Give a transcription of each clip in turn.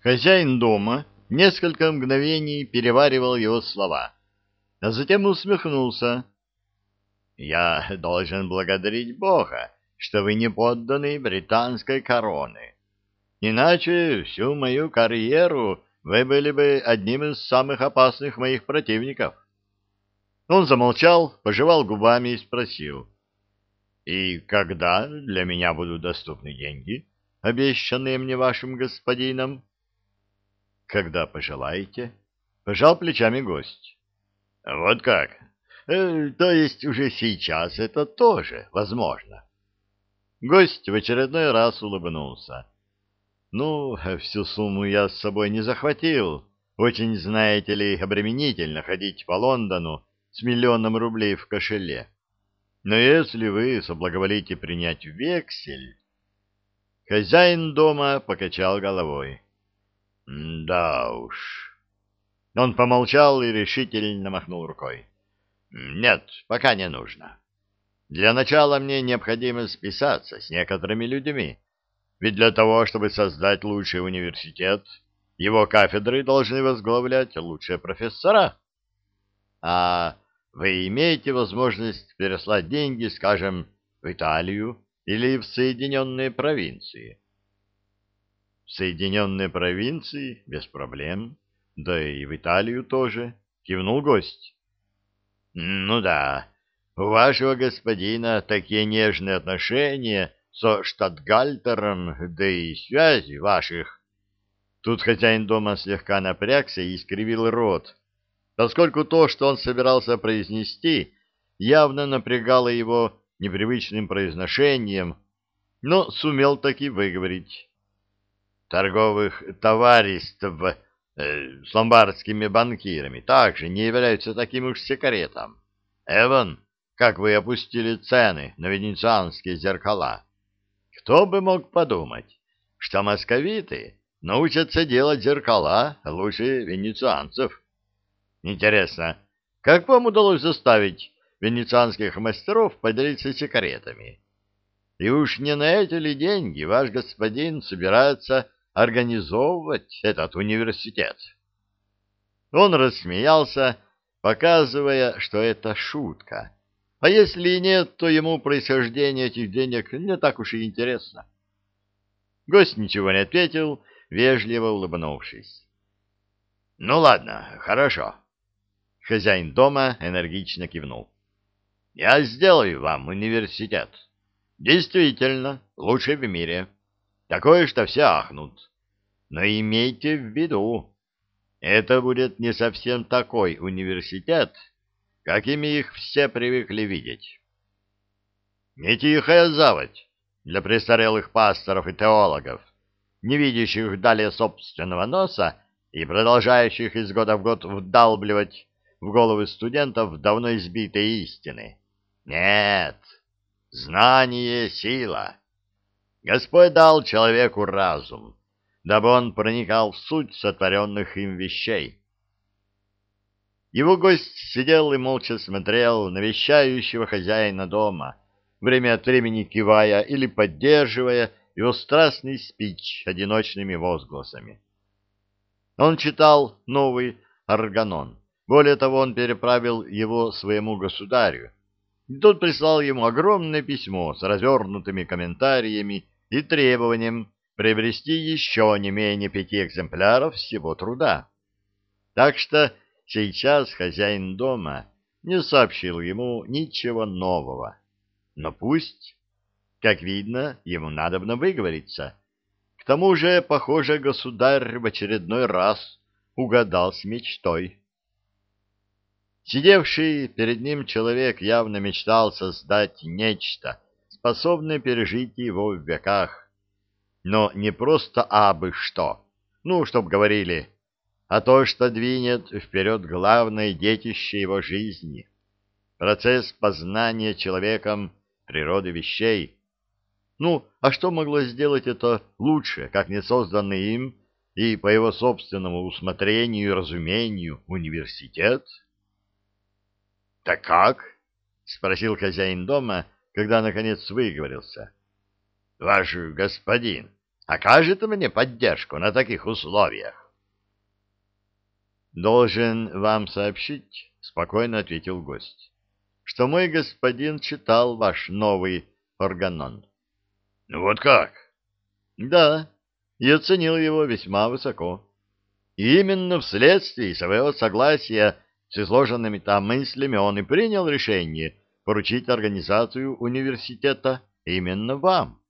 Хозяин дома несколько мгновений переваривал его слова, а затем усмехнулся. «Я должен благодарить Бога, что вы не подданы британской короны. Иначе всю мою карьеру вы были бы одним из самых опасных моих противников». Он замолчал, пожевал губами и спросил. «И когда для меня будут доступны деньги, обещанные мне вашим господином?» «Когда пожелаете», — пожал плечами гость. «Вот как? Э, то есть уже сейчас это тоже возможно?» Гость в очередной раз улыбнулся. «Ну, всю сумму я с собой не захватил. Очень, знаете ли, обременительно ходить по Лондону с миллионом рублей в кошеле. Но если вы соблаговолите принять вексель...» Хозяин дома покачал головой. «Да уж». Он помолчал и решительно махнул рукой. «Нет, пока не нужно. Для начала мне необходимо списаться с некоторыми людьми, ведь для того, чтобы создать лучший университет, его кафедры должны возглавлять лучшие профессора. А вы имеете возможность переслать деньги, скажем, в Италию или в Соединенные провинции. Соединенные провинции без проблем, да и в Италию тоже, кивнул гость. Ну да, у вашего господина такие нежные отношения со штатгальтером, да и связи ваших. Тут хозяин дома слегка напрягся и искривил рот, поскольку то, что он собирался произнести, явно напрягало его непривычным произношением, но сумел таки выговорить. Торговых товариств э, с ломбардскими банкирами также не являются таким уж секретом. Эван, как вы опустили цены на венецианские зеркала? Кто бы мог подумать, что московиты научатся делать зеркала лучше венецианцев? Интересно, как вам удалось заставить венецианских мастеров поделиться секретами? И уж не на эти ли деньги ваш господин собирается организовывать этот университет? Он рассмеялся, показывая, что это шутка. А если и нет, то ему происхождение этих денег не так уж и интересно. Гость ничего не ответил, вежливо улыбнувшись. — Ну ладно, хорошо. Хозяин дома энергично кивнул. «Я сделаю вам университет. Действительно, лучший в мире. Такое, что все ахнут. Но имейте в виду, это будет не совсем такой университет, какими их все привыкли видеть. Не тихая заводь для престарелых пасторов и теологов, не видящих далее собственного носа и продолжающих из года в год вдалбливать в головы студентов давно избитые истины. Нет, знание — сила. Господь дал человеку разум, дабы он проникал в суть сотворенных им вещей. Его гость сидел и молча смотрел на вещающего хозяина дома, время от времени кивая или поддерживая его страстный спич одиночными возгласами. Он читал новый органон, более того, он переправил его своему государю. И тот прислал ему огромное письмо с развернутыми комментариями и требованием приобрести еще не менее пяти экземпляров всего труда. Так что сейчас хозяин дома не сообщил ему ничего нового. Но пусть, как видно, ему надобно выговориться. К тому же, похоже, государь в очередной раз угадал с мечтой. Сидевший перед ним человек явно мечтал создать нечто, способное пережить его в веках. Но не просто абы что, ну, чтоб говорили, а то, что двинет вперед главное детище его жизни. Процесс познания человеком природы вещей. Ну, а что могло сделать это лучше, как не созданный им и по его собственному усмотрению и разумению университет? «Так как?» — спросил хозяин дома, когда наконец выговорился. «Ваш господин окажет мне поддержку на таких условиях? Должен вам сообщить, спокойно ответил гость, что мой господин читал ваш новый органон. Ну вот как? Да, и оценил его весьма высоко. И именно вследствие своего согласия с изложенными там мыслями он и принял решение поручить организацию университета именно вам.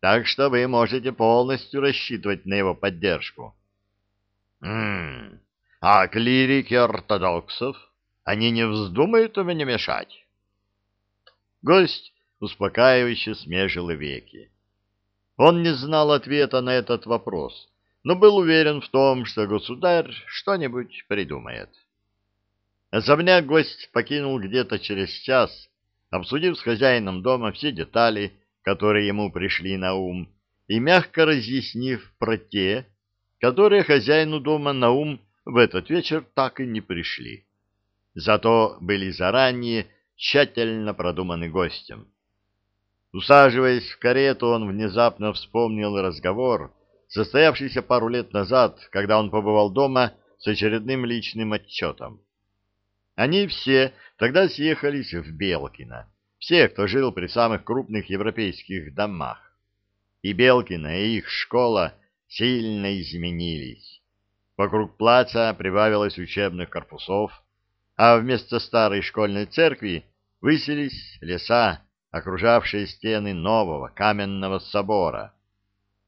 Так что вы можете полностью рассчитывать на его поддержку. М а клирики ортодоксов, они не вздумают у меня мешать? Гость успокаивающе смежил веки. Он не знал ответа на этот вопрос, но был уверен в том, что государь что-нибудь придумает. Особняк гость покинул где-то через час, обсудив с хозяином дома все детали, которые ему пришли на ум, и мягко разъяснив про те, которые хозяину дома на ум в этот вечер так и не пришли. Зато были заранее тщательно продуманы гостем. Усаживаясь в карету, он внезапно вспомнил разговор, состоявшийся пару лет назад, когда он побывал дома с очередным личным отчетом. Они все тогда съехались в Белкино, все, кто жил при самых крупных европейских домах. И Белкино, и их школа сильно изменились. Вокруг плаца прибавилось учебных корпусов, а вместо старой школьной церкви выселись леса, окружавшие стены нового каменного собора.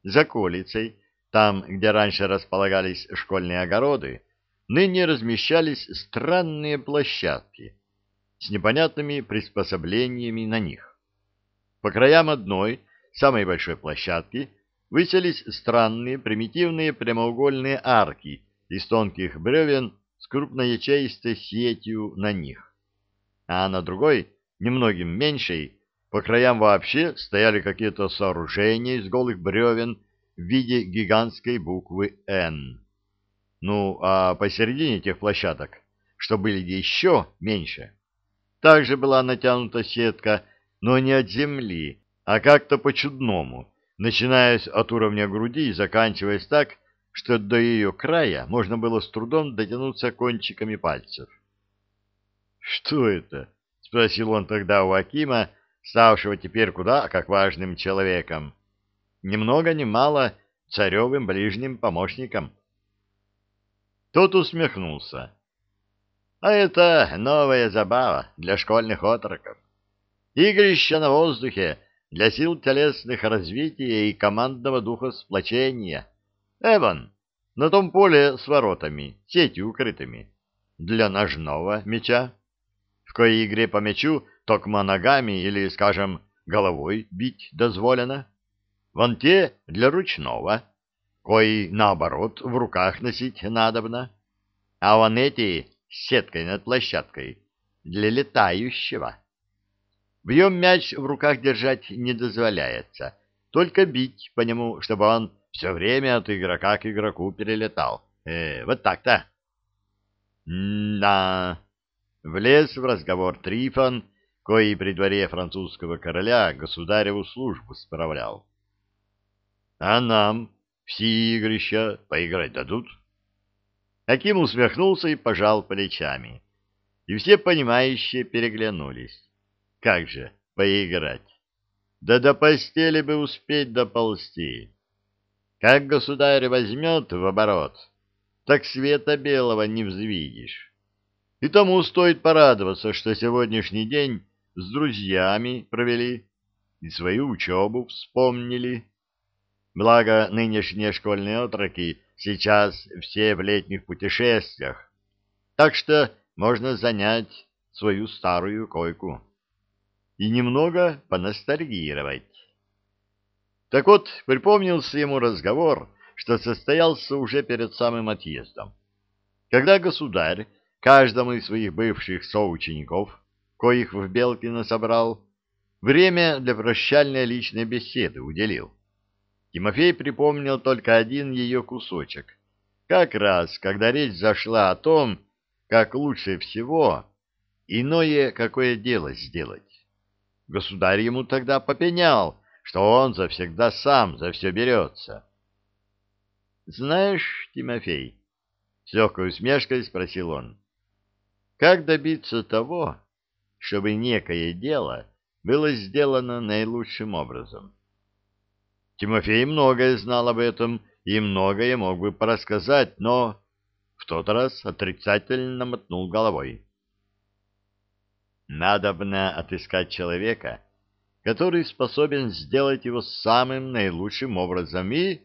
За колицей, там, где раньше располагались школьные огороды, ныне размещались странные площадки с непонятными приспособлениями на них. По краям одной, самой большой площадки, выселись странные примитивные прямоугольные арки из тонких бревен с крупноячеистой сетью на них. А на другой, немногим меньшей, по краям вообще стояли какие-то сооружения из голых бревен в виде гигантской буквы «Н». Ну, а посередине тех площадок, что были еще меньше, также была натянута сетка, но не от земли, а как-то по-чудному, начинаясь от уровня груди и заканчиваясь так, что до ее края можно было с трудом дотянуться кончиками пальцев. «Что это?» — спросил он тогда у Акима, ставшего теперь куда как важным человеком. Ни много ни мало царевым ближним помощником. Тот усмехнулся. А это новая забава для школьных отроков. Игрище на воздухе для сил телесных развития и командного духа сплочения. Эван, на том поле с воротами, сетью укрытыми. Для ножного меча. В коей игре по мячу токмо ногами или, скажем, головой бить дозволено. Вон те для ручного кой, наоборот, в руках носить надобно, а вон эти с сеткой над площадкой для летающего. Бьем мяч в руках держать не дозволяется, только бить по нему, чтобы он все время от игрока к игроку перелетал. Э, вот так-то. Да, влез в разговор Трифон, кои при дворе французского короля государеву службу справлял. А нам все игрища поиграть дадут? Аким усмехнулся и пожал плечами. И все понимающие переглянулись. Как же поиграть? Да до постели бы успеть доползти. Как государь возьмет в оборот, так света белого не взвидишь. И тому стоит порадоваться, что сегодняшний день с друзьями провели и свою учебу вспомнили. Благо, нынешние школьные отроки сейчас все в летних путешествиях, так что можно занять свою старую койку и немного поностальгировать. Так вот, припомнился ему разговор, что состоялся уже перед самым отъездом, когда государь каждому из своих бывших соучеников, коих в Белкино собрал, время для прощальной личной беседы уделил. Тимофей припомнил только один ее кусочек. Как раз, когда речь зашла о том, как лучше всего иное какое дело сделать. Государь ему тогда попенял, что он завсегда сам за все берется. — Знаешь, Тимофей, — с легкой усмешкой спросил он, — как добиться того, чтобы некое дело было сделано наилучшим образом? Тимофей многое знал об этом и многое мог бы порассказать, но в тот раз отрицательно мотнул головой. Надобно отыскать человека, который способен сделать его самым наилучшим образом и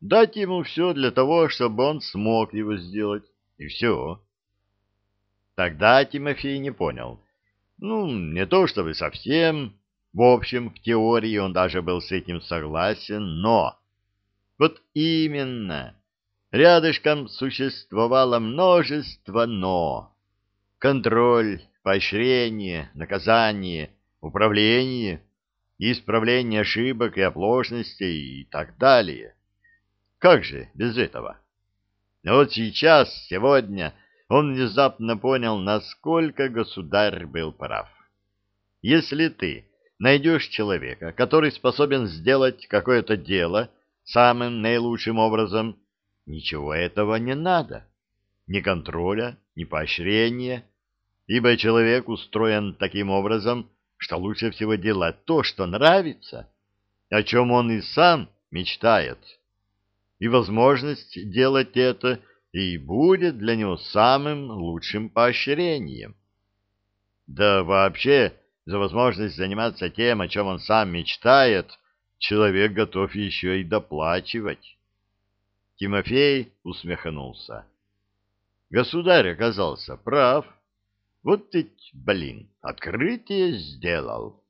дать ему все для того, чтобы он смог его сделать, и все. Тогда Тимофей не понял. Ну, не то чтобы совсем, в общем, в теории он даже был с этим согласен, но... Вот именно, рядышком существовало множество «но». Контроль, поощрение, наказание, управление, исправление ошибок и оплошностей и так далее. Как же без этого? Но вот сейчас, сегодня, он внезапно понял, насколько государь был прав. Если ты найдешь человека, который способен сделать какое-то дело самым наилучшим образом, ничего этого не надо. Ни контроля, ни поощрения, ибо человек устроен таким образом, что лучше всего делать то, что нравится, о чем он и сам мечтает и возможность делать это и будет для него самым лучшим поощрением. Да вообще, за возможность заниматься тем, о чем он сам мечтает, человек готов еще и доплачивать. Тимофей усмехнулся. Государь оказался прав. Вот ведь, блин, открытие сделал.